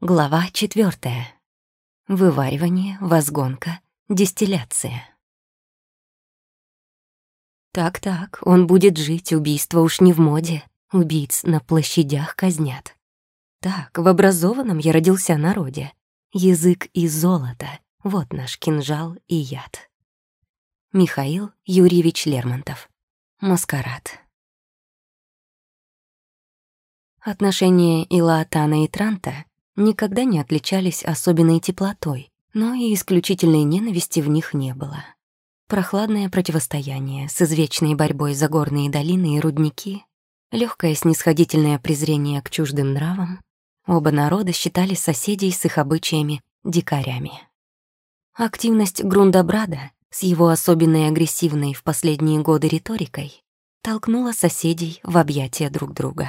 Глава четвертая. Вываривание, возгонка, дистилляция. Так-так, он будет жить, убийство уж не в моде. Убийц на площадях казнят. Так, в образованном я родился народе. Язык и золото — вот наш кинжал и яд. Михаил Юрьевич Лермонтов. Маскарад. Отношения Илаатана и Транта никогда не отличались особенной теплотой, но и исключительной ненависти в них не было. Прохладное противостояние с извечной борьбой за горные долины и рудники, легкое снисходительное презрение к чуждым нравам, оба народа считали соседей с их обычаями дикарями. Активность Грундабрада с его особенной агрессивной в последние годы риторикой толкнула соседей в объятия друг друга.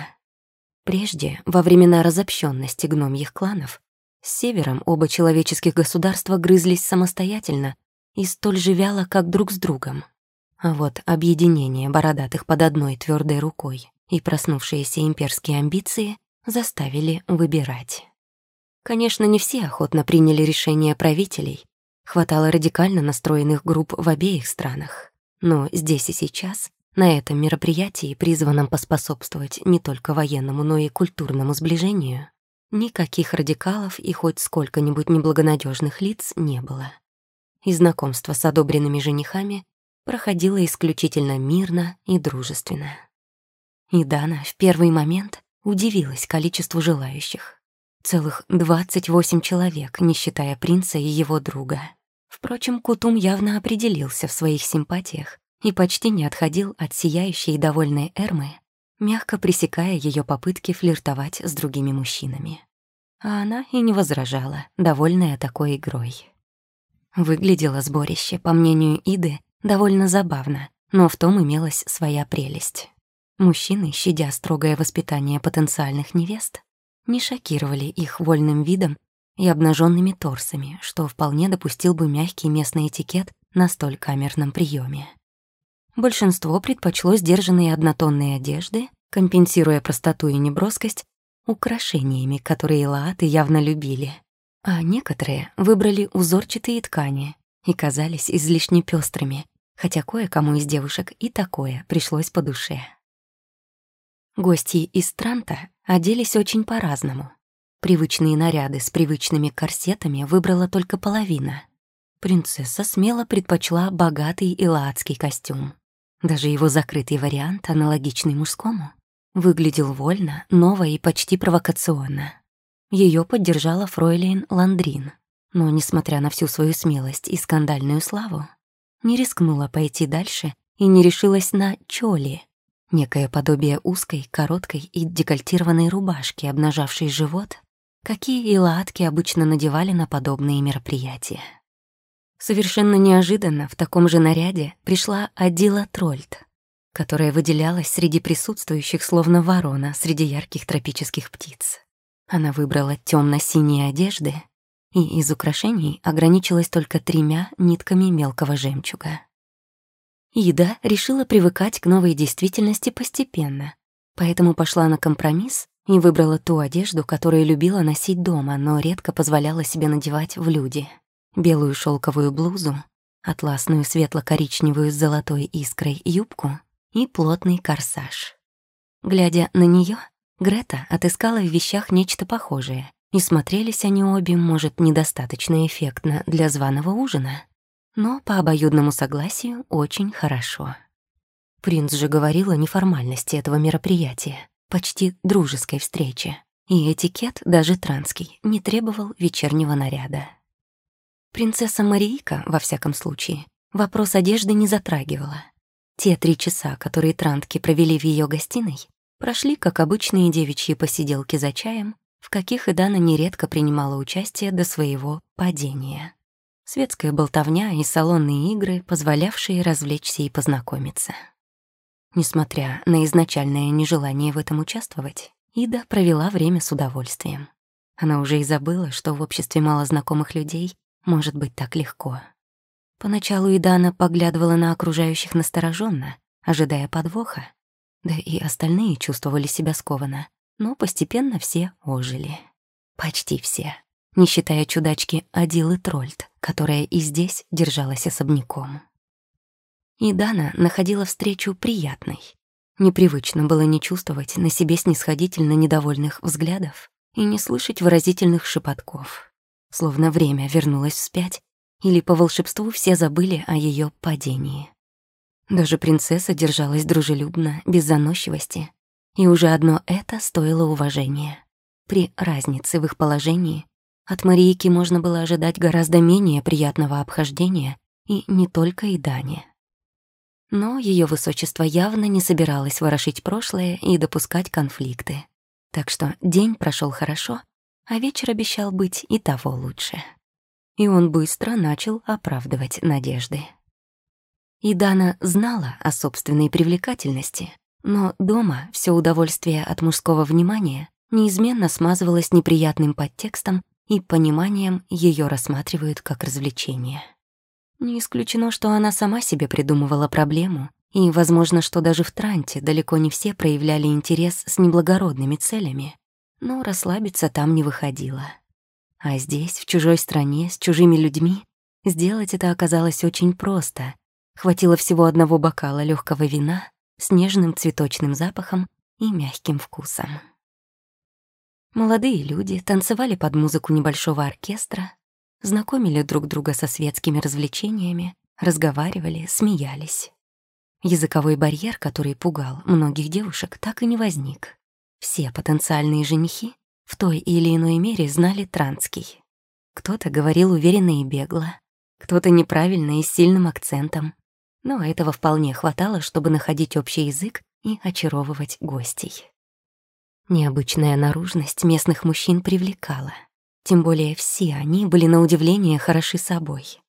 Прежде, во времена разобщенности гномьих кланов, с севером оба человеческих государства грызлись самостоятельно и столь же вяло, как друг с другом. А вот объединение бородатых под одной твердой рукой и проснувшиеся имперские амбиции заставили выбирать. Конечно, не все охотно приняли решение правителей. Хватало радикально настроенных групп в обеих странах. Но здесь и сейчас на этом мероприятии, призванном поспособствовать не только военному, но и культурному сближению, никаких радикалов и хоть сколько-нибудь неблагонадежных лиц не было. И знакомство с одобренными женихами проходило исключительно мирно и дружественно. И Дана в первый момент удивилась количеству желающих. Целых 28 человек, не считая принца и его друга. Впрочем, Кутум явно определился в своих симпатиях и почти не отходил от сияющей и довольной Эрмы, мягко пресекая ее попытки флиртовать с другими мужчинами. А она и не возражала, довольная такой игрой. Выглядело сборище, по мнению Иды, довольно забавно, но в том имелась своя прелесть. Мужчины, щадя строгое воспитание потенциальных невест, не шокировали их вольным видом и обнаженными торсами, что вполне допустил бы мягкий местный этикет на столь камерном приеме. Большинство предпочло сдержанные однотонные одежды, компенсируя простоту и неброскость украшениями, которые лааты явно любили. А некоторые выбрали узорчатые ткани и казались излишне пестрыми, хотя кое-кому из девушек и такое пришлось по душе. Гости из Транта оделись очень по-разному. Привычные наряды с привычными корсетами выбрала только половина. Принцесса смело предпочла богатый илаадский костюм. Даже его закрытый вариант, аналогичный мужскому, выглядел вольно, ново и почти провокационно. Ее поддержала фройлейн Ландрин, но, несмотря на всю свою смелость и скандальную славу, не рискнула пойти дальше и не решилась на чоли, некое подобие узкой, короткой и декольтированной рубашки, обнажавшей живот, какие илаатки обычно надевали на подобные мероприятия. Совершенно неожиданно в таком же наряде пришла Адила Трольд, которая выделялась среди присутствующих словно ворона среди ярких тропических птиц. Она выбрала темно синие одежды и из украшений ограничилась только тремя нитками мелкого жемчуга. Ида решила привыкать к новой действительности постепенно, поэтому пошла на компромисс и выбрала ту одежду, которую любила носить дома, но редко позволяла себе надевать в люди — белую шелковую блузу, атласную светло-коричневую с золотой искрой юбку и плотный корсаж. Глядя на нее, Грета отыскала в вещах нечто похожее, и смотрелись они обе, может, недостаточно эффектно для званого ужина, но по обоюдному согласию очень хорошо. Принц же говорил о неформальности этого мероприятия, почти дружеской встречи, и этикет, даже транский, не требовал вечернего наряда. Принцесса Марийка, во всяком случае, вопрос одежды не затрагивала. Те три часа, которые трантки провели в ее гостиной, прошли, как обычные девичьи посиделки за чаем, в каких и Дана нередко принимала участие до своего падения. Светская болтовня и салонные игры, позволявшие развлечься и познакомиться. Несмотря на изначальное нежелание в этом участвовать, Ида провела время с удовольствием. Она уже и забыла, что в обществе малознакомых людей может быть так легко. Поначалу Идана поглядывала на окружающих настороженно, ожидая подвоха, да и остальные чувствовали себя скованно, но постепенно все ожили. Почти все, не считая чудачки Адилы Трольд, которая и здесь держалась особняком. И Дана находила встречу приятной. Непривычно было не чувствовать на себе снисходительно недовольных взглядов и не слышать выразительных шепотков. Словно время вернулось вспять, или по волшебству все забыли о ее падении. Даже принцесса держалась дружелюбно, без заносчивости, и уже одно это стоило уважения. При разнице в их положении от Марийки можно было ожидать гораздо менее приятного обхождения и не только и Дани. Но ее высочество явно не собиралось ворошить прошлое и допускать конфликты. Так что день прошел хорошо, а вечер обещал быть и того лучше. И он быстро начал оправдывать надежды. И Дана знала о собственной привлекательности, но дома все удовольствие от мужского внимания неизменно смазывалось неприятным подтекстом и пониманием ее рассматривают как развлечение. Не исключено, что она сама себе придумывала проблему, и, возможно, что даже в Транте далеко не все проявляли интерес с неблагородными целями, но расслабиться там не выходило. А здесь, в чужой стране, с чужими людьми, сделать это оказалось очень просто, Хватило всего одного бокала легкого вина с нежным цветочным запахом и мягким вкусом. Молодые люди танцевали под музыку небольшого оркестра, знакомили друг друга со светскими развлечениями, разговаривали, смеялись. Языковой барьер, который пугал многих девушек, так и не возник. Все потенциальные женихи в той или иной мере знали транский. Кто-то говорил уверенно и бегло, кто-то неправильно и с сильным акцентом, но этого вполне хватало, чтобы находить общий язык и очаровывать гостей. Необычная наружность местных мужчин привлекала. Тем более все они были на удивление хороши собой.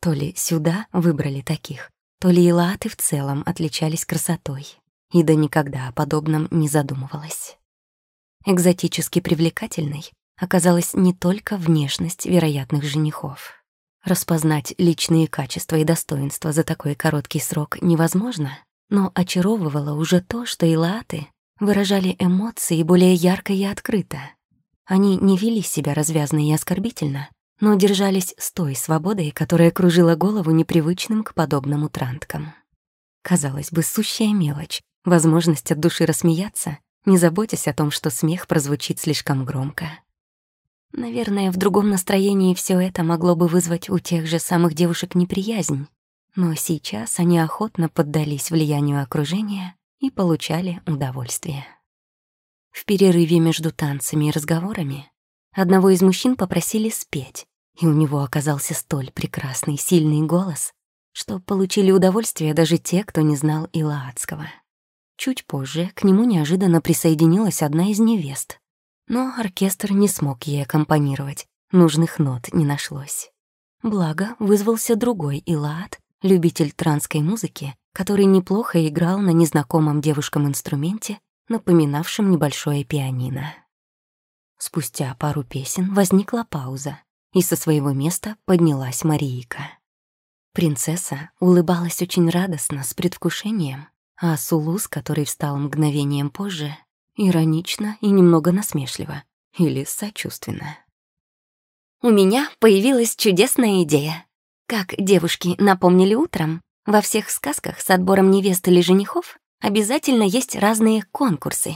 То ли сюда выбрали таких, то ли и латы в целом отличались красотой. И да никогда о подобном не задумывалась. Экзотически привлекательной оказалась не только внешность вероятных женихов. Распознать личные качества и достоинства за такой короткий срок невозможно, но очаровывало уже то, что илаты выражали эмоции более ярко и открыто. Они не вели себя развязно и оскорбительно, но держались с той свободой, которая кружила голову непривычным к подобному транткам. Казалось бы, сущая мелочь, возможность от души рассмеяться, не заботясь о том, что смех прозвучит слишком громко. Наверное, в другом настроении все это могло бы вызвать у тех же самых девушек неприязнь, но сейчас они охотно поддались влиянию окружения и получали удовольствие. В перерыве между танцами и разговорами одного из мужчин попросили спеть, и у него оказался столь прекрасный, сильный голос, что получили удовольствие даже те, кто не знал Илаадского. Чуть позже к нему неожиданно присоединилась одна из невест, но оркестр не смог ей аккомпанировать, нужных нот не нашлось. Благо, вызвался другой Илаат, любитель транской музыки, который неплохо играл на незнакомом девушкам инструменте, напоминавшем небольшое пианино. Спустя пару песен возникла пауза, и со своего места поднялась Марийка. Принцесса улыбалась очень радостно, с предвкушением, а Сулус, который встал мгновением позже, Иронично и немного насмешливо. Или сочувственно. У меня появилась чудесная идея. Как девушки напомнили утром, во всех сказках с отбором невест или женихов обязательно есть разные конкурсы.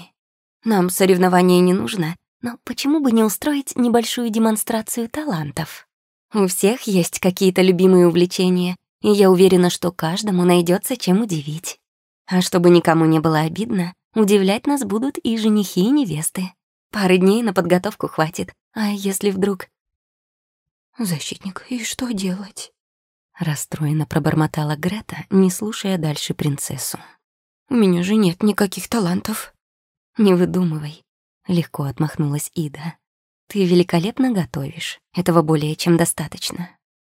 Нам соревнования не нужно, но почему бы не устроить небольшую демонстрацию талантов? У всех есть какие-то любимые увлечения, и я уверена, что каждому найдется чем удивить. А чтобы никому не было обидно, Удивлять нас будут и женихи, и невесты. Пары дней на подготовку хватит. А если вдруг... «Защитник, и что делать?» Расстроенно пробормотала Грета, не слушая дальше принцессу. «У меня же нет никаких талантов». «Не выдумывай», — легко отмахнулась Ида. «Ты великолепно готовишь. Этого более чем достаточно.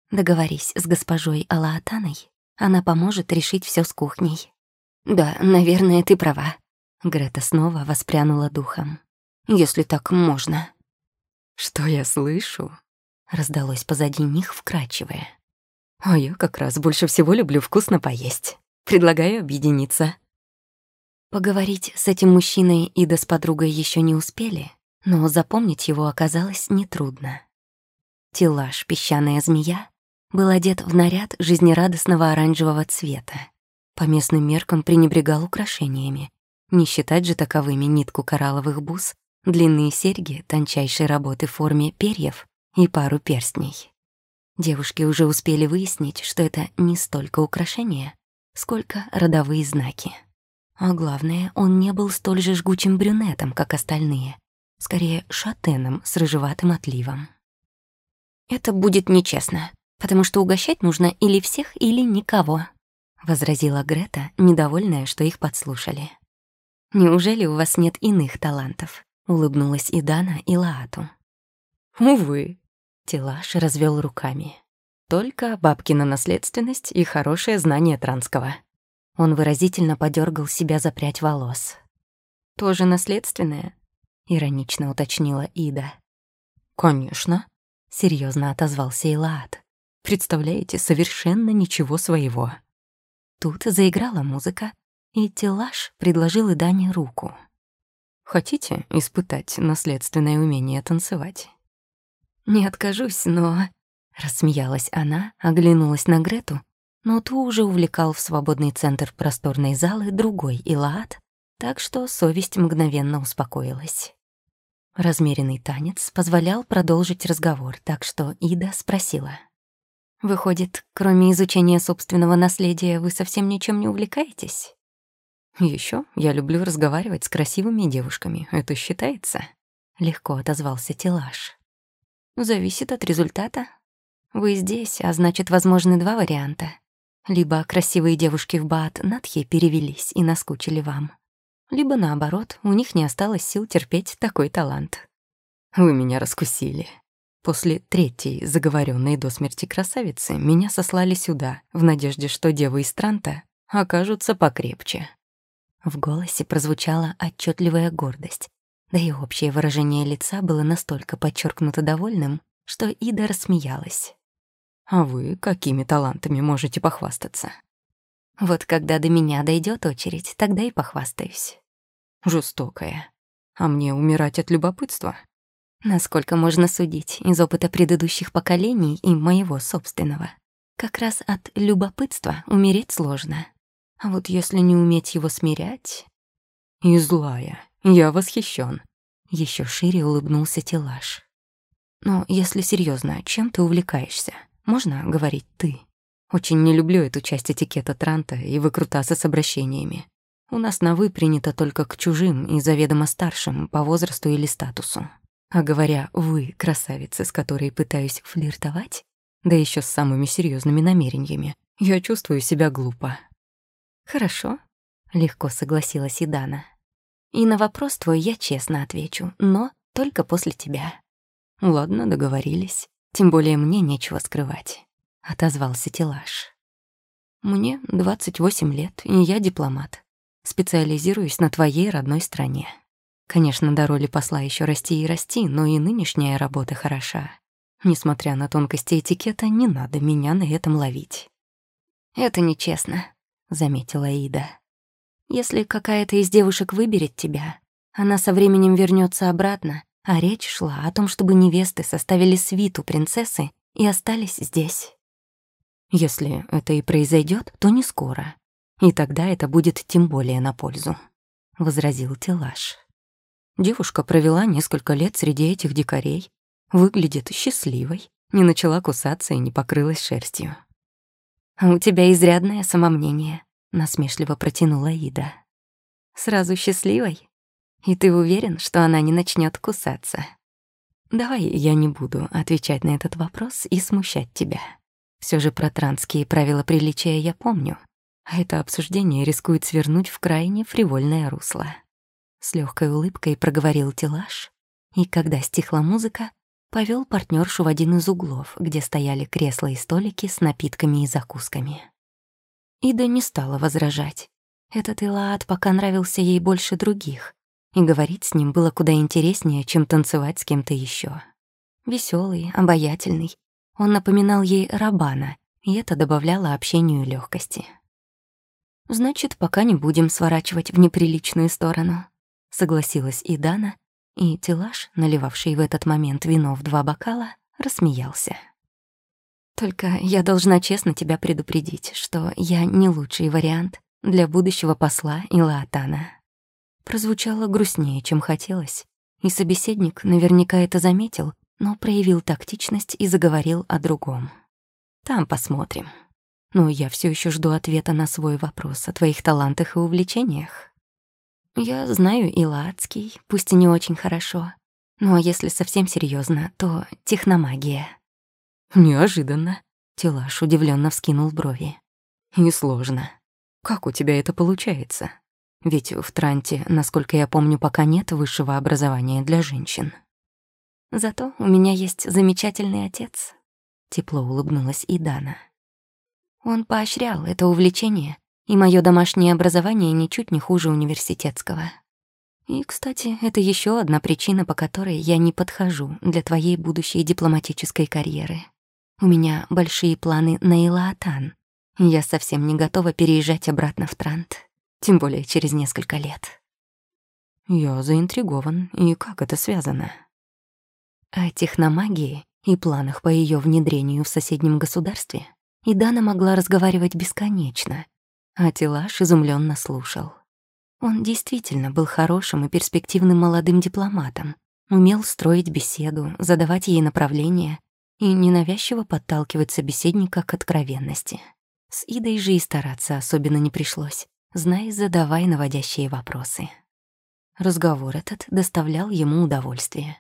Договорись с госпожой Алаатаной. Она поможет решить все с кухней». «Да, наверное, ты права», Грета снова воспрянула духом. «Если так можно». «Что я слышу?» Раздалось позади них вкрадчивое. «А я как раз больше всего люблю вкусно поесть. Предлагаю объединиться». Поговорить с этим мужчиной Ида с подругой еще не успели, но запомнить его оказалось нетрудно. Телаж, песчаная змея, был одет в наряд жизнерадостного оранжевого цвета. По местным меркам пренебрегал украшениями. Не считать же таковыми нитку коралловых бус, длинные серьги тончайшей работы в форме перьев и пару перстней. Девушки уже успели выяснить, что это не столько украшения, сколько родовые знаки. А главное, он не был столь же жгучим брюнетом, как остальные, скорее шатеном с рыжеватым отливом. «Это будет нечестно, потому что угощать нужно или всех, или никого», — возразила Грета, недовольная, что их подслушали. «Неужели у вас нет иных талантов?» — улыбнулась и Дана, и Лаату. «Увы», — Тилаш развел руками. «Только бабкина наследственность и хорошее знание транского». Он выразительно подергал себя за прядь волос. «Тоже наследственное?» — иронично уточнила Ида. «Конечно», — серьезно отозвался Илаат. «Представляете, совершенно ничего своего». Тут заиграла музыка, и Телаш предложил Идане руку. «Хотите испытать наследственное умение танцевать?» «Не откажусь, но...» Рассмеялась она, оглянулась на Грету, но ту уже увлекал в свободный центр просторной залы другой Илаат, так что совесть мгновенно успокоилась. Размеренный танец позволял продолжить разговор, так что Ида спросила. «Выходит, кроме изучения собственного наследия, вы совсем ничем не увлекаетесь?» Еще я люблю разговаривать с красивыми девушками. Это считается?» Легко отозвался Тилаш. «Зависит от результата. Вы здесь, а значит, возможны два варианта. Либо красивые девушки в Баат-Надхе перевелись и наскучили вам, либо наоборот, у них не осталось сил терпеть такой талант. Вы меня раскусили. После третьей заговоренной до смерти красавицы меня сослали сюда, в надежде, что девы из Транта окажутся покрепче. В голосе прозвучала отчетливая гордость, да и общее выражение лица было настолько подчеркнуто довольным, что Ида рассмеялась. «А вы какими талантами можете похвастаться?» Вот когда до меня дойдет очередь, тогда и похвастаюсь. Жестокая. А мне умирать от любопытства? Насколько можно судить из опыта предыдущих поколений и моего собственного. Как раз от любопытства умереть сложно. А вот если не уметь его смирять... И злая. Я восхищен. Еще шире улыбнулся Телаш. Но если серьезно, чем ты увлекаешься? Можно говорить «ты»? Очень не люблю эту часть этикета Транта и выкрутасы с обращениями. У нас на «вы» принято только к чужим и заведомо старшим по возрасту или статусу. А говоря «вы» красавицы, с которой пытаюсь флиртовать, да еще с самыми серьезными намерениями, я чувствую себя глупо. «Хорошо», — легко согласилась Идана. «И на вопрос твой я честно отвечу, но только после тебя». «Ладно, договорились. Тем более мне нечего скрывать» отозвался Тилаш. Мне 28 лет, и я дипломат. Специализируюсь на твоей родной стране. Конечно, до роли посла еще расти и расти, но и нынешняя работа хороша. Несмотря на тонкости этикета, не надо меня на этом ловить. «Это нечестно», — заметила Ида. «Если какая-то из девушек выберет тебя, она со временем вернется обратно, а речь шла о том, чтобы невесты составили свиту принцессы и остались здесь. Если это и произойдет, то не скоро. И тогда это будет тем более на пользу», — возразил Телаш. Девушка провела несколько лет среди этих дикарей, выглядит счастливой, не начала кусаться и не покрылась шерстью. «А у тебя изрядное самомнение», — насмешливо протянула Ида. «Сразу счастливой? И ты уверен, что она не начнет кусаться?» «Давай я не буду отвечать на этот вопрос и смущать тебя», все же про транские правила приличия я помню, а это обсуждение рискует свернуть в крайне фривольное русло. С легкой улыбкой проговорил Тилаш, и когда стихла музыка, повел партнершу в один из углов, где стояли кресла и столики с напитками и закусками. Ида не стала возражать. Этот Илаат пока нравился ей больше других, и говорить с ним было куда интереснее, чем танцевать с кем-то еще. Веселый, обаятельный, он напоминал ей Рабана, и это добавляло общению легкости. «Значит, пока не будем сворачивать в неприличную сторону», — согласилась и Дана, И Тилаш, наливавший в этот момент вино в два бокала, рассмеялся. «Только я должна честно тебя предупредить, что я не лучший вариант для будущего посла Илаатана». Прозвучало грустнее, чем хотелось, и собеседник наверняка это заметил, но проявил тактичность и заговорил о другом. «Там посмотрим. Но я все еще жду ответа на свой вопрос о твоих талантах и увлечениях. Я знаю Илаадский, пусть и не очень хорошо, но если совсем серьезно, то техномагия». «Неожиданно», — Телаш удивленно вскинул брови. «И сложно. Как у тебя это получается?» Ведь в Транте, насколько я помню, пока нет высшего образования для женщин. Зато у меня есть замечательный отец. Тепло улыбнулась и Дана. Он поощрял это увлечение, и мое домашнее образование ничуть не хуже университетского. И, кстати, это еще одна причина, по которой я не подхожу для твоей будущей дипломатической карьеры. У меня большие планы на Илаатан. Я совсем не готова переезжать обратно в Трант тем более через несколько лет. Я заинтригован, и как это связано? О техномагии и планах по ее внедрению в соседнем государстве Идана могла разговаривать бесконечно, а Тилаш изумленно слушал. Он действительно был хорошим и перспективным молодым дипломатом, умел строить беседу, задавать ей направления и ненавязчиво подталкивать собеседника к откровенности. С Идой же и стараться особенно не пришлось. Знай, задавай наводящие вопросы. Разговор этот доставлял ему удовольствие.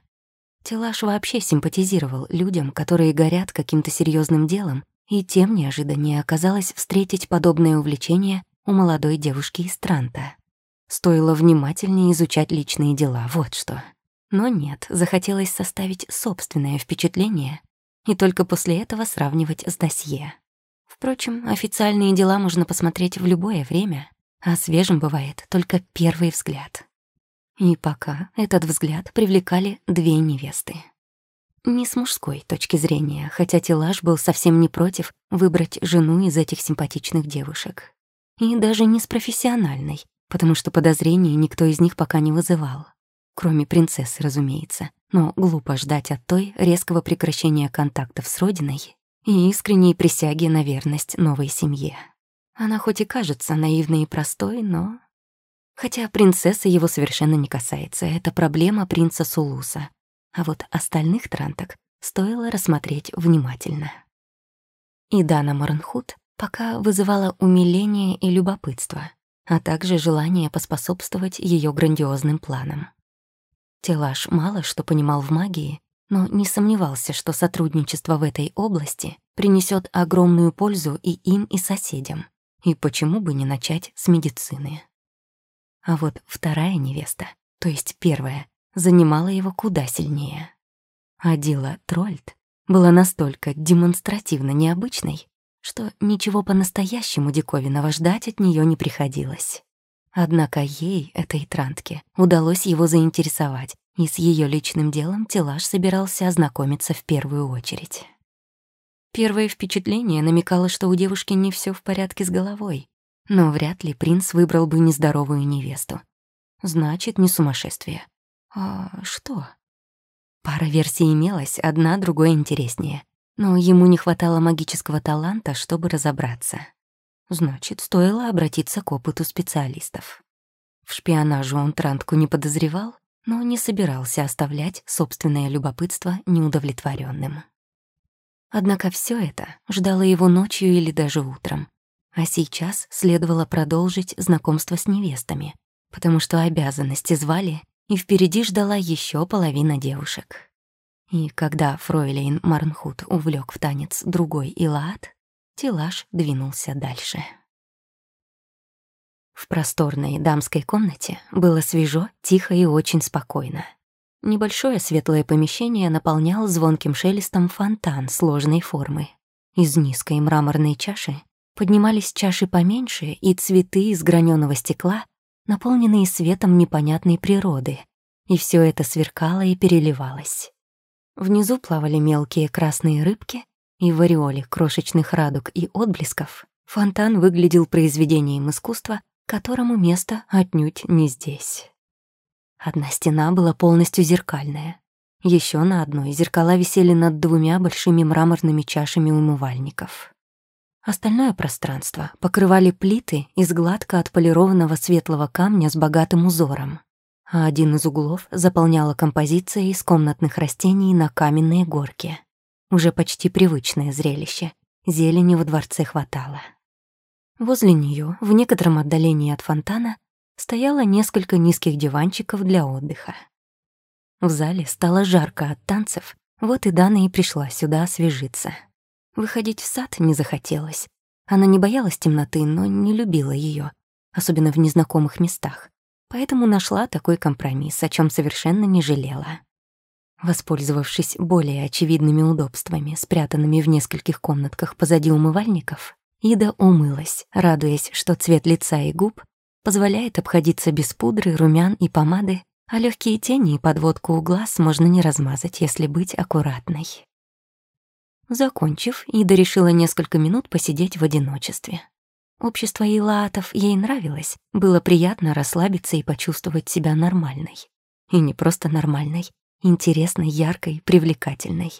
Телаш вообще симпатизировал людям, которые горят каким-то серьезным делом, и тем неожиданнее оказалось встретить подобное увлечение у молодой девушки из Транта. Стоило внимательнее изучать личные дела, вот что. Но нет, захотелось составить собственное впечатление и только после этого сравнивать с досье. Впрочем, официальные дела можно посмотреть в любое время, а свежим бывает только первый взгляд. И пока этот взгляд привлекали две невесты. Не с мужской точки зрения, хотя Тилаж был совсем не против выбрать жену из этих симпатичных девушек. И даже не с профессиональной, потому что подозрений никто из них пока не вызывал. Кроме принцессы, разумеется. Но глупо ждать от той резкого прекращения контактов с родиной и искренней присяги на верность новой семье. Она хоть и кажется наивной и простой, но... Хотя принцесса его совершенно не касается, это проблема принца Сулуса. А вот остальных транток стоило рассмотреть внимательно. И Дана Маранхут пока вызывала умиление и любопытство, а также желание поспособствовать ее грандиозным планам. Телаш мало что понимал в магии, но не сомневался, что сотрудничество в этой области принесет огромную пользу и им, и соседям. И почему бы не начать с медицины? А вот вторая невеста, то есть первая, занимала его куда сильнее. Адила Трольд была настолько демонстративно необычной, что ничего по-настоящему диковинного ждать от нее не приходилось. Однако ей, этой трантке, удалось его заинтересовать, и с ее личным делом Тилаш собирался ознакомиться в первую очередь. Первое впечатление намекало, что у девушки не все в порядке с головой. Но вряд ли принц выбрал бы нездоровую невесту. Значит, не сумасшествие. А что? Пара версий имелась, одна другой интереснее. Но ему не хватало магического таланта, чтобы разобраться. Значит, стоило обратиться к опыту специалистов. В шпионаже он Трантку не подозревал, но не собирался оставлять собственное любопытство неудовлетворенным. Однако все это ждало его ночью или даже утром. А сейчас следовало продолжить знакомство с невестами, потому что обязанности звали, и впереди ждала еще половина девушек. И когда Фройлейн Марнхут увлек в танец другой Илаат, Тилаш двинулся дальше. В просторной дамской комнате было свежо, тихо и очень спокойно. Небольшое светлое помещение наполнял звонким шелестом фонтан сложной формы. Из низкой мраморной чаши поднимались чаши поменьше и цветы из граненого стекла, наполненные светом непонятной природы, и все это сверкало и переливалось. Внизу плавали мелкие красные рыбки, и в ореоле крошечных радуг и отблесков фонтан выглядел произведением искусства, которому место отнюдь не здесь. Одна стена была полностью зеркальная. Еще на одной зеркала висели над двумя большими мраморными чашами умывальников. Остальное пространство покрывали плиты из гладко отполированного светлого камня с богатым узором, а один из углов заполняла композиция из комнатных растений на каменные горки. Уже почти привычное зрелище. Зелени во дворце хватало. Возле нее, в некотором отдалении от фонтана, стояло несколько низких диванчиков для отдыха. В зале стало жарко от танцев, вот и Дана и пришла сюда освежиться. Выходить в сад не захотелось. Она не боялась темноты, но не любила ее, особенно в незнакомых местах. Поэтому нашла такой компромисс, о чем совершенно не жалела. Воспользовавшись более очевидными удобствами, спрятанными в нескольких комнатках позади умывальников, Ида умылась, радуясь, что цвет лица и губ позволяет обходиться без пудры, румян и помады, а легкие тени и подводку у глаз можно не размазать, если быть аккуратной. Закончив, Ида решила несколько минут посидеть в одиночестве. Общество Илаатов ей нравилось, было приятно расслабиться и почувствовать себя нормальной. И не просто нормальной, интересной, яркой, привлекательной.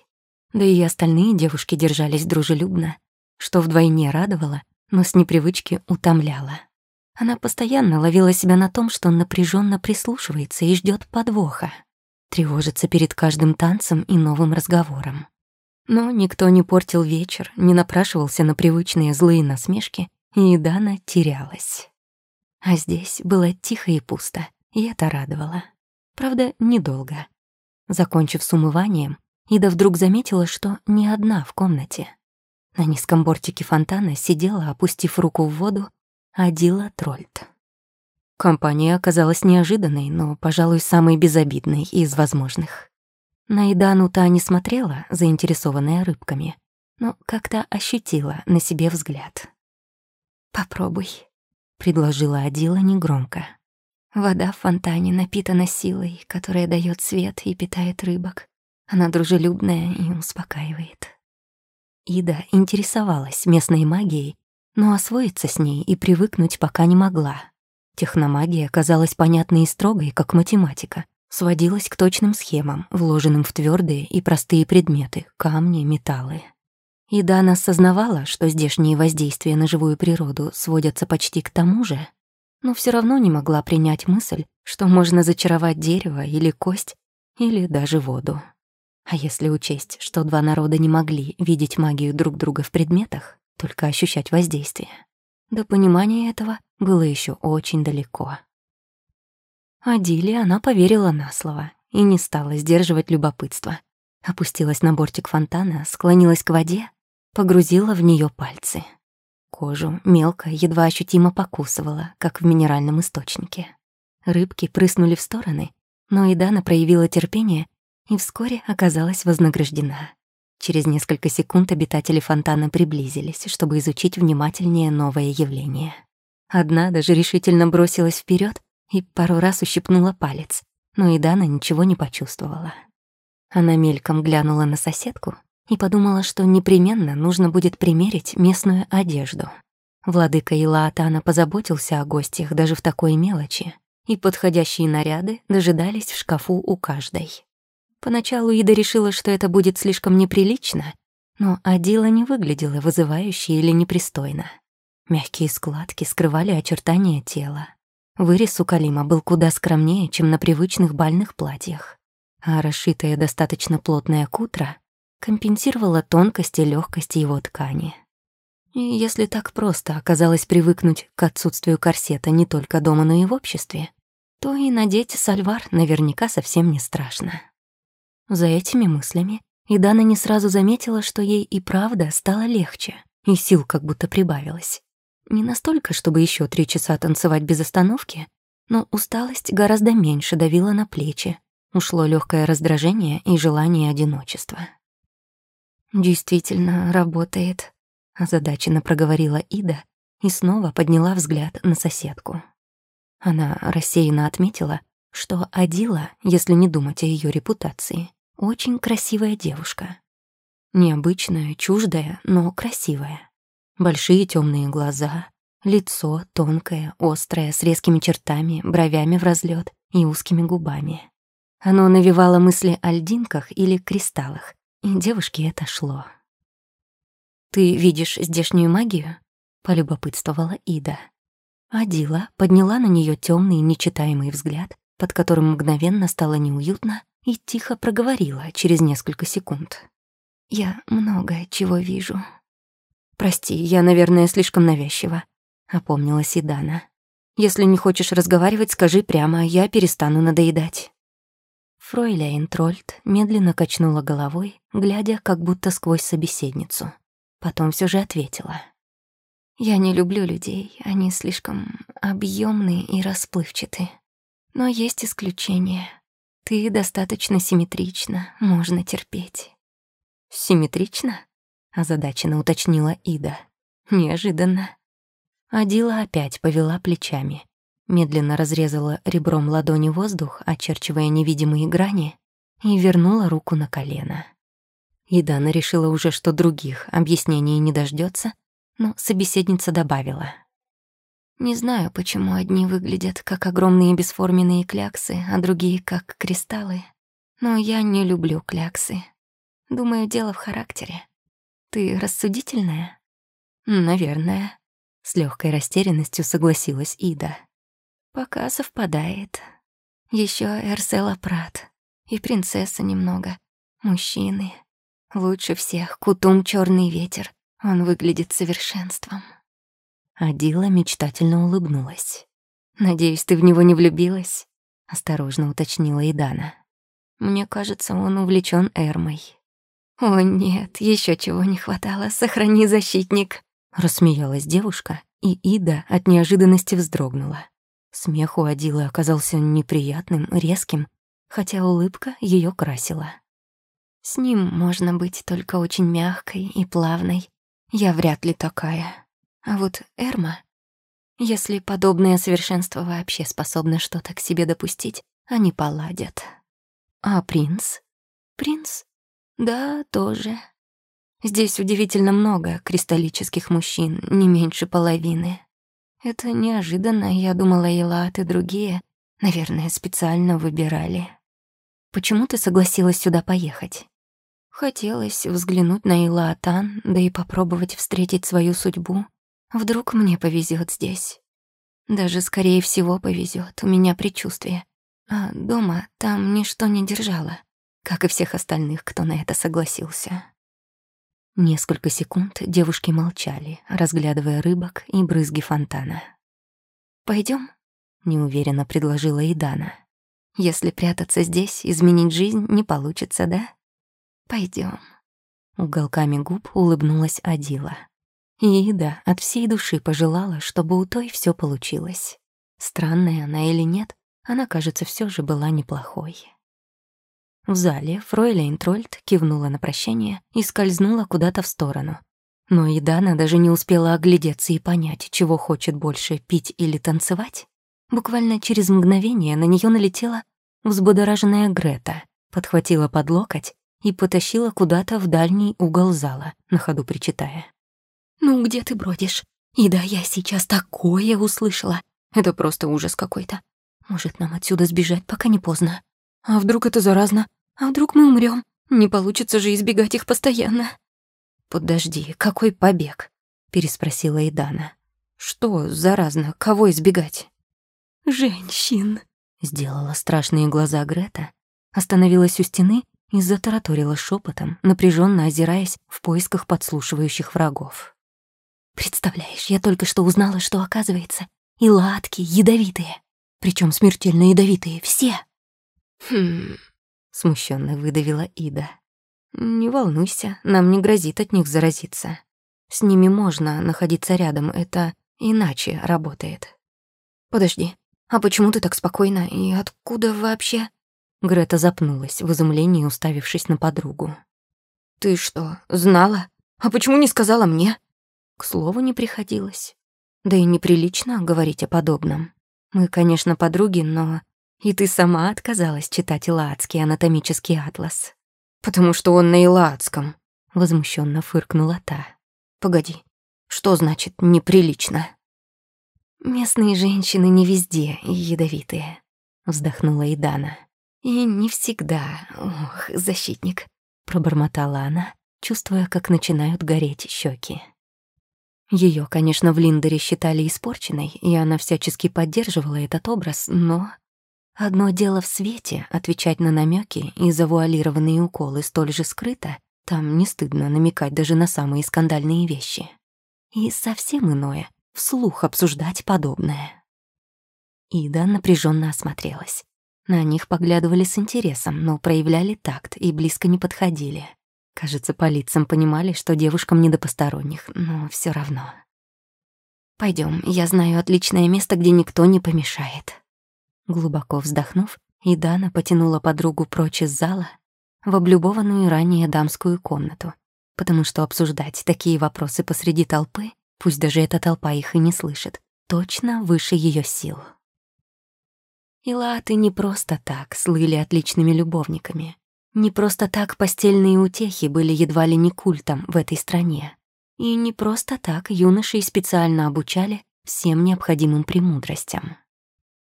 Да и остальные девушки держались дружелюбно, что вдвойне радовало, но с непривычки утомляло. Она постоянно ловила себя на том, что напряженно прислушивается и ждет подвоха, тревожится перед каждым танцем и новым разговором. Но никто не портил вечер, не напрашивался на привычные злые насмешки, и Дана терялась. А здесь было тихо и пусто, и это радовало. Правда, недолго. Закончив с умыванием, Ида вдруг заметила, что не одна в комнате. На низком бортике фонтана сидела, опустив руку в воду, Адила Трольд. Компания оказалась неожиданной, но, пожалуй, самой безобидной из возможных. На Идану та не смотрела, заинтересованная рыбками, но как-то ощутила на себе взгляд. «Попробуй», — предложила Адила негромко. Вода в фонтане напитана силой, которая дает свет и питает рыбок. Она дружелюбная и успокаивает. Ида интересовалась местной магией, но освоиться с ней и привыкнуть пока не могла. Техномагия казалась понятной и строгой, как математика, сводилась к точным схемам, вложенным в твердые и простые предметы — камни, металлы. И Дана осознавала, что здешние воздействия на живую природу сводятся почти к тому же, но все равно не могла принять мысль, что можно зачаровать дерево или кость, или даже воду. А если учесть, что два народа не могли видеть магию друг друга в предметах, только ощущать воздействие, до понимания этого было еще очень далеко. А Диле она поверила на слово и не стала сдерживать любопытство. Опустилась на бортик фонтана, склонилась к воде, погрузила в нее пальцы. Кожу мелко, едва ощутимо покусывала, как в минеральном источнике. Рыбки прыснули в стороны, но и Дана проявила терпение и вскоре оказалась вознаграждена. Через несколько секунд обитатели фонтана приблизились, чтобы изучить внимательнее новое явление. Одна даже решительно бросилась вперед и пару раз ущипнула палец, но и Дана ничего не почувствовала. Она мельком глянула на соседку и подумала, что непременно нужно будет примерить местную одежду. Владыка Илаатана позаботился о гостях даже в такой мелочи, и подходящие наряды дожидались в шкафу у каждой. Поначалу Ида решила, что это будет слишком неприлично, но Адила не выглядела вызывающе или непристойно. Мягкие складки скрывали очертания тела, Вырез у Калима был куда скромнее, чем на привычных бальных платьях, а расшитая достаточно плотная кутра компенсировала тонкость и легкость его ткани. И если так просто оказалось привыкнуть к отсутствию корсета не только дома, но и в обществе, то и надеть сальвар наверняка совсем не страшно. За этими мыслями Идана не сразу заметила, что ей и правда стало легче, и сил как будто прибавилось. Не настолько, чтобы еще три часа танцевать без остановки, но усталость гораздо меньше давила на плечи. Ушло легкое раздражение и желание одиночества. «Действительно работает», — озадаченно проговорила Ида и снова подняла взгляд на соседку. Она рассеянно отметила, что Адила, если не думать о ее репутации, очень красивая девушка. Необычная, чуждая, но красивая. Большие темные глаза, лицо тонкое, острое, с резкими чертами, бровями в разлет и узкими губами. Оно навевало мысли о льдинках или кристаллах, и девушке это шло. «Ты видишь здешнюю магию?» — полюбопытствовала Ида. Адила подняла на нее темный нечитаемый взгляд, под которым мгновенно стало неуютно, и тихо проговорила через несколько секунд. «Я многое чего вижу». «Прости, я, наверное, слишком навязчива», — опомнилась Идана. «Если не хочешь разговаривать, скажи прямо, я перестану надоедать». Фройляйн Трольд медленно качнула головой, глядя как будто сквозь собеседницу. Потом все же ответила. «Я не люблю людей, они слишком объемные и расплывчаты. Но есть исключения. Ты достаточно симметрична, можно терпеть». «Симметрично?» — озадаченно уточнила Ида. «Неожиданно». Адила опять повела плечами, медленно разрезала ребром ладони воздух, очерчивая невидимые грани, и вернула руку на колено. И Дана решила уже, что других объяснений не дождется, но собеседница добавила. «Не знаю, почему одни выглядят как огромные бесформенные кляксы, а другие — как кристаллы. Но я не люблю кляксы. Думаю, дело в характере. Ты рассудительная?» «Наверное», — с легкой растерянностью согласилась Ида. «Пока совпадает. Еще Эрсела Прат. И принцесса немного. Мужчины. Лучше всех Кутум Черный ветер. Он выглядит совершенством. Адила мечтательно улыбнулась. «Надеюсь, ты в него не влюбилась?» — осторожно уточнила Идана. «Мне кажется, он увлечен Эрмой». «О нет, еще чего не хватало, сохрани защитник!» Рассмеялась девушка, и Ида от неожиданности вздрогнула. Смех у Адилы оказался неприятным, резким, хотя улыбка ее красила. С ним можно быть только очень мягкой и плавной. Я вряд ли такая. А вот Эрма... Если подобное совершенство вообще способно что-то к себе допустить, они поладят. А принц? Принц? Да, тоже. Здесь удивительно много кристаллических мужчин, не меньше половины. Это неожиданно, я думала, Елат и другие, наверное, специально выбирали. Почему ты согласилась сюда поехать? Хотелось взглянуть на Илаатан, да и попробовать встретить свою судьбу. Вдруг мне повезет здесь. Даже, скорее всего, повезет. у меня предчувствие. А дома там ничто не держало, как и всех остальных, кто на это согласился. Несколько секунд девушки молчали, разглядывая рыбок и брызги фонтана. Пойдем? неуверенно предложила Идана. «Если прятаться здесь, изменить жизнь не получится, да?» Пойдем. Уголками губ улыбнулась Адила. И Ида от всей души пожелала, чтобы у той все получилось. Странная она или нет, она, кажется, все же была неплохой. В зале Фройлейн Трольд кивнула на прощание и скользнула куда-то в сторону. Но Идана даже не успела оглядеться и понять, чего хочет больше, пить или танцевать. Буквально через мгновение на нее налетела взбудораженная Грета, подхватила под локоть и потащила куда-то в дальний угол зала, на ходу причитая. «Ну где ты бродишь? И да, я сейчас такое услышала. Это просто ужас какой-то. Может, нам отсюда сбежать, пока не поздно? А вдруг это заразно? А вдруг мы умрем? Не получится же избегать их постоянно». «Подожди, какой побег?» — переспросила Идана. «Что заразно? Кого избегать?» «Женщин», — сделала страшные глаза Грета, остановилась у стены и затараторила шепотом, напряженно озираясь в поисках подслушивающих врагов. «Представляешь, я только что узнала, что, оказывается, и ладки ядовитые, причем смертельно ядовитые, все!» «Хм...» — смущенно выдавила Ида. «Не волнуйся, нам не грозит от них заразиться. С ними можно находиться рядом, это иначе работает». «Подожди, а почему ты так спокойно и откуда вообще...» Грета запнулась, в изумлении уставившись на подругу. «Ты что, знала? А почему не сказала мне?» К слову, не приходилось. Да и неприлично говорить о подобном. Мы, конечно, подруги, но... И ты сама отказалась читать Илаадский анатомический атлас. «Потому что он на Илаадском», — возмущенно фыркнула та. «Погоди, что значит «неприлично»?» Местные женщины не везде ядовитые. — вздохнула Идана. «И не всегда, ох, защитник», — пробормотала она, чувствуя, как начинают гореть щеки. Ее, конечно, в Линдере считали испорченной, и она всячески поддерживала этот образ, но... Одно дело в свете отвечать на намеки и завуалированные уколы столь же скрыто, там не стыдно намекать даже на самые скандальные вещи. И совсем иное — вслух обсуждать подобное. Ида напряженно осмотрелась. На них поглядывали с интересом, но проявляли такт и близко не подходили. Кажется, по лицам понимали, что девушкам не до посторонних, но все равно. Пойдем, я знаю отличное место, где никто не помешает». Глубоко вздохнув, Идана потянула подругу прочь из зала в облюбованную ранее дамскую комнату, потому что обсуждать такие вопросы посреди толпы, пусть даже эта толпа их и не слышит, точно выше ее сил. Илаты не просто так слыли отличными любовниками. Не просто так постельные утехи были едва ли не культом в этой стране. И не просто так юношей специально обучали всем необходимым премудростям.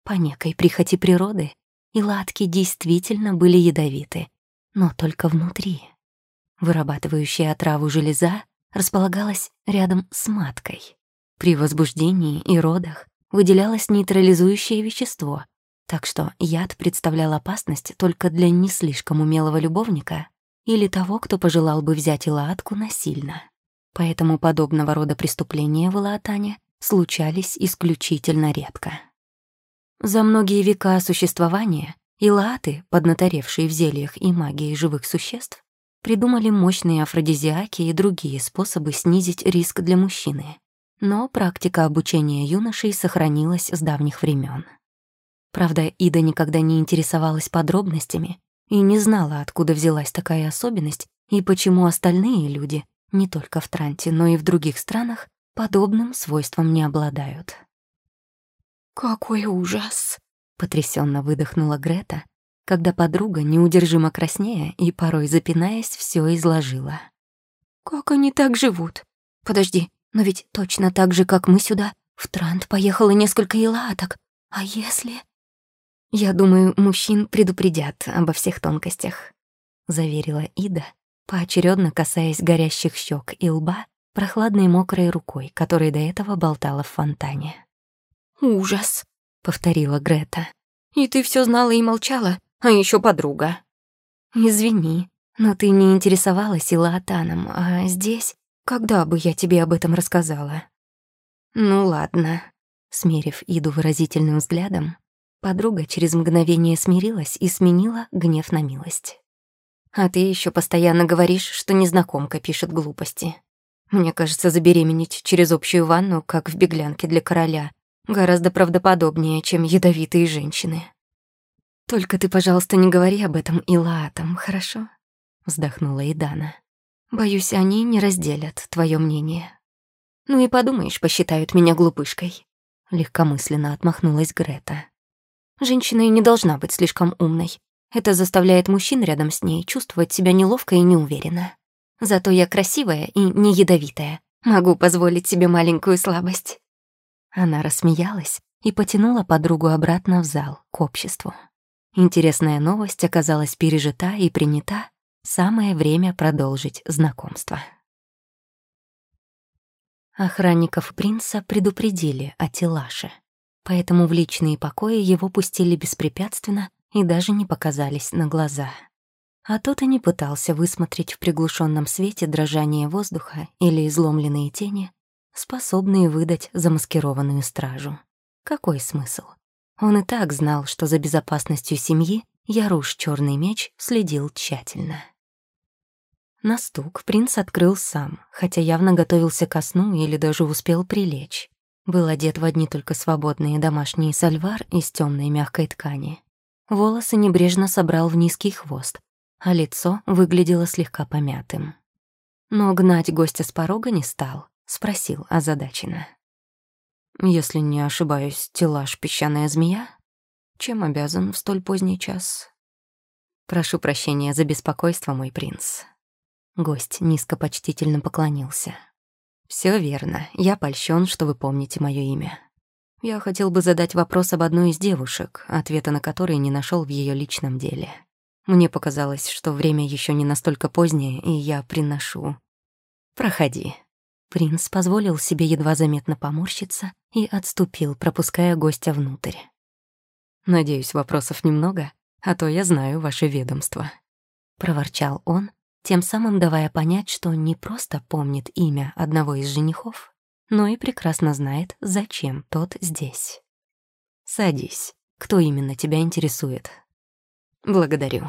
По некой прихоти природы иладки действительно были ядовиты, но только внутри. Вырабатывающая отраву железа располагалась рядом с маткой. При возбуждении и родах выделялось нейтрализующее вещество, так что яд представлял опасность только для не слишком умелого любовника или того, кто пожелал бы взять Илаатку насильно. Поэтому подобного рода преступления в Илаатане случались исключительно редко. За многие века существования Илааты, поднаторевшие в зельях и магии живых существ, придумали мощные афродизиаки и другие способы снизить риск для мужчины. Но практика обучения юношей сохранилась с давних времен. Правда, Ида никогда не интересовалась подробностями и не знала, откуда взялась такая особенность и почему остальные люди, не только в Транте, но и в других странах, подобным свойством не обладают. «Какой ужас!» — потрясенно выдохнула Грета, когда подруга, неудержимо краснея и порой запинаясь, все изложила. «Как они так живут? Подожди, но ведь точно так же, как мы сюда, в Трант поехало несколько илаток. А если...» «Я думаю, мужчин предупредят обо всех тонкостях», — заверила Ида, поочередно касаясь горящих щек и лба прохладной мокрой рукой, которая до этого болтала в фонтане. «Ужас», — повторила Грета. «И ты все знала и молчала, а еще подруга». «Извини, но ты не интересовалась Илаатаном, а здесь... Когда бы я тебе об этом рассказала?» «Ну ладно», — смерив Иду выразительным взглядом, Подруга через мгновение смирилась и сменила гнев на милость. «А ты еще постоянно говоришь, что незнакомка пишет глупости. Мне кажется, забеременеть через общую ванну, как в беглянке для короля, гораздо правдоподобнее, чем ядовитые женщины. Только ты, пожалуйста, не говори об этом Илаатам, хорошо?» Вздохнула Идана. «Боюсь, они не разделят твое мнение». «Ну и подумаешь, посчитают меня глупышкой», — легкомысленно отмахнулась Грета. Женщина и не должна быть слишком умной. Это заставляет мужчин рядом с ней чувствовать себя неловко и неуверенно. Зато я красивая и не ядовитая. Могу позволить себе маленькую слабость». Она рассмеялась и потянула подругу обратно в зал, к обществу. Интересная новость оказалась пережита и принята. Самое время продолжить знакомство. Охранников принца предупредили о Тилаше поэтому в личные покои его пустили беспрепятственно и даже не показались на глаза. А тот и не пытался высмотреть в приглушенном свете дрожание воздуха или изломленные тени, способные выдать замаскированную стражу. Какой смысл? Он и так знал, что за безопасностью семьи Яруш Черный Меч следил тщательно. На стук принц открыл сам, хотя явно готовился ко сну или даже успел прилечь. Был одет в одни только свободные домашние сальвар из темной мягкой ткани. Волосы небрежно собрал в низкий хвост, а лицо выглядело слегка помятым. Но гнать гостя с порога не стал, спросил озадаченно. «Если не ошибаюсь, телаж песчаная змея? Чем обязан в столь поздний час?» «Прошу прощения за беспокойство, мой принц». Гость низко почтительно поклонился. Все верно. Я польщен, что вы помните мое имя. Я хотел бы задать вопрос об одной из девушек, ответа на который не нашел в ее личном деле. Мне показалось, что время еще не настолько позднее, и я приношу. Проходи. Принц позволил себе едва заметно поморщиться и отступил, пропуская гостя внутрь. Надеюсь, вопросов немного, а то я знаю ваше ведомство. Проворчал он, тем самым давая понять, что не просто помнит имя одного из женихов, но и прекрасно знает, зачем тот здесь. «Садись. Кто именно тебя интересует?» «Благодарю».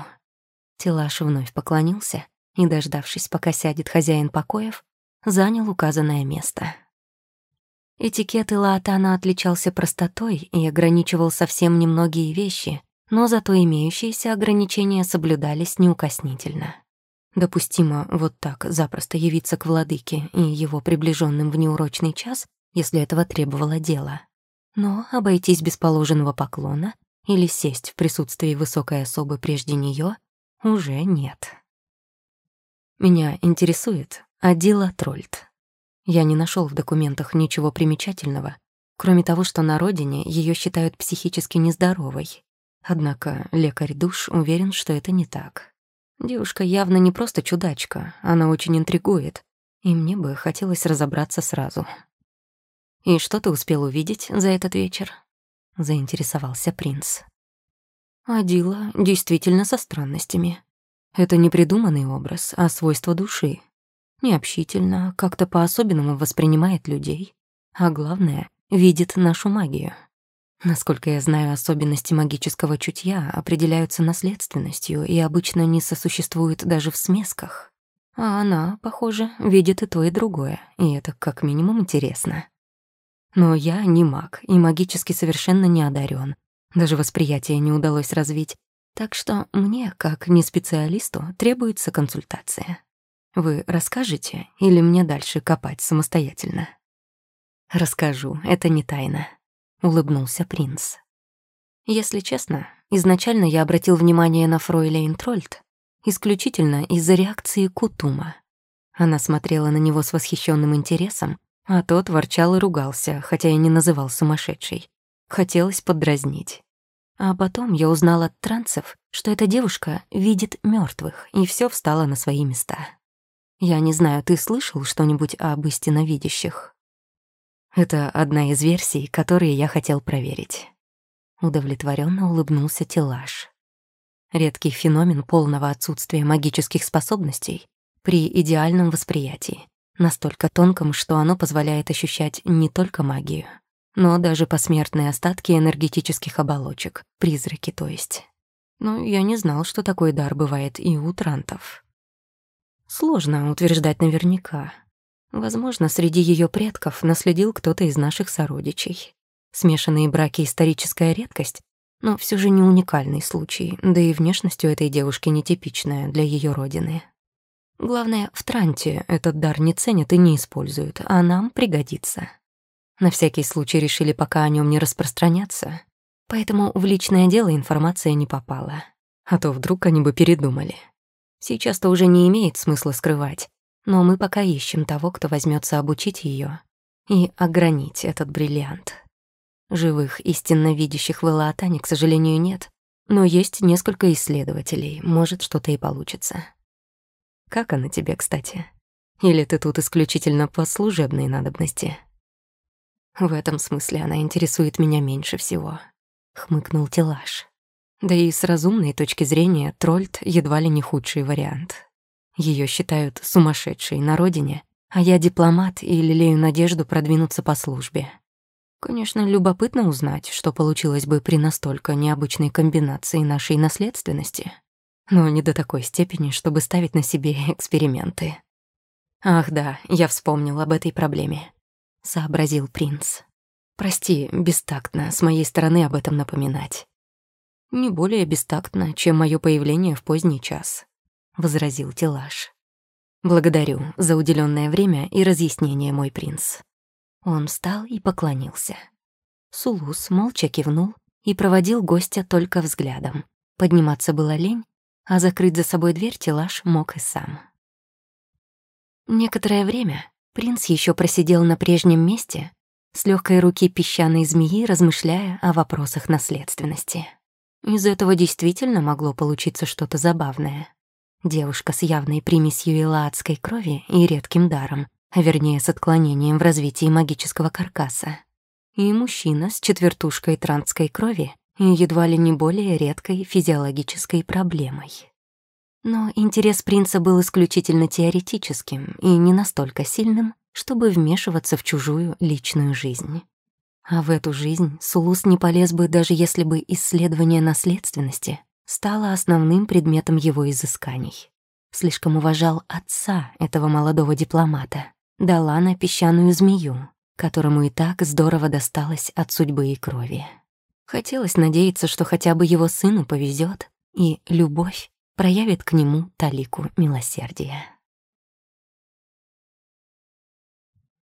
Тилаш вновь поклонился и, дождавшись, пока сядет хозяин покоев, занял указанное место. Этикет Илаатана отличался простотой и ограничивал совсем немногие вещи, но зато имеющиеся ограничения соблюдались неукоснительно. Допустимо вот так запросто явиться к владыке и его приближенным в неурочный час, если этого требовало дело. Но обойтись без положенного поклона или сесть в присутствии высокой особы прежде нее уже нет. Меня интересует Адила Трольд. Я не нашел в документах ничего примечательного, кроме того, что на родине ее считают психически нездоровой. Однако лекарь душ уверен, что это не так. Девушка явно не просто чудачка, она очень интригует, и мне бы хотелось разобраться сразу. «И что ты успел увидеть за этот вечер?» — заинтересовался принц. Адила действительно со странностями. Это не придуманный образ, а свойство души. Необщительно, как-то по-особенному воспринимает людей, а главное — видит нашу магию. Насколько я знаю, особенности магического чутья определяются наследственностью и обычно не сосуществуют даже в смесках. А она, похоже, видит и то, и другое, и это как минимум интересно. Но я не маг и магически совершенно не одарен. Даже восприятие не удалось развить. Так что мне, как не специалисту, требуется консультация. Вы расскажете или мне дальше копать самостоятельно? Расскажу, это не тайна улыбнулся принц. Если честно, изначально я обратил внимание на Фройлейн Трольд исключительно из-за реакции Кутума. Она смотрела на него с восхищенным интересом, а тот ворчал и ругался, хотя и не называл сумасшедшей. Хотелось подразнить. А потом я узнала от трансов, что эта девушка видит мертвых, и все встало на свои места. Я не знаю, ты слышал что-нибудь об истинно видящих? Это одна из версий, которые я хотел проверить. Удовлетворенно улыбнулся Тилаш. Редкий феномен полного отсутствия магических способностей при идеальном восприятии, настолько тонком, что оно позволяет ощущать не только магию, но даже посмертные остатки энергетических оболочек, призраки то есть. Но я не знал, что такой дар бывает и у трантов. Сложно утверждать наверняка, Возможно, среди ее предков наследил кто-то из наших сородичей. Смешанные браки — историческая редкость, но все же не уникальный случай, да и внешностью этой девушки нетипичная для ее родины. Главное, в Транте этот дар не ценят и не используют, а нам пригодится. На всякий случай решили пока о нем не распространяться, поэтому в личное дело информация не попала. А то вдруг они бы передумали. Сейчас-то уже не имеет смысла скрывать, но мы пока ищем того, кто возьмется обучить ее и огранить этот бриллиант. Живых, истинно видящих в Элаатане, к сожалению, нет, но есть несколько исследователей, может, что-то и получится. Как она тебе, кстати? Или ты тут исключительно по служебной надобности? В этом смысле она интересует меня меньше всего, — хмыкнул Тилаш. Да и с разумной точки зрения Трольд едва ли не худший вариант. Ее считают сумасшедшей на родине, а я дипломат и лелею надежду продвинуться по службе. Конечно, любопытно узнать, что получилось бы при настолько необычной комбинации нашей наследственности, но не до такой степени, чтобы ставить на себе эксперименты. «Ах да, я вспомнил об этой проблеме», — сообразил принц. «Прости, бестактно с моей стороны об этом напоминать. Не более бестактно, чем мое появление в поздний час. — возразил Тилаш. «Благодарю за уделенное время и разъяснение, мой принц». Он встал и поклонился. Сулус молча кивнул и проводил гостя только взглядом. Подниматься было лень, а закрыть за собой дверь Тилаш мог и сам. Некоторое время принц еще просидел на прежнем месте, с легкой руки песчаной змеи, размышляя о вопросах наследственности. Из этого действительно могло получиться что-то забавное. Девушка с явной примесью элаадской крови и редким даром, а вернее с отклонением в развитии магического каркаса. И мужчина с четвертушкой трансской крови и едва ли не более редкой физиологической проблемой. Но интерес принца был исключительно теоретическим и не настолько сильным, чтобы вмешиваться в чужую личную жизнь. А в эту жизнь Сулус не полез бы, даже если бы исследование наследственности стало основным предметом его изысканий. Слишком уважал отца этого молодого дипломата, дала на песчаную змею, которому и так здорово досталось от судьбы и крови. Хотелось надеяться, что хотя бы его сыну повезет, и любовь проявит к нему талику милосердия.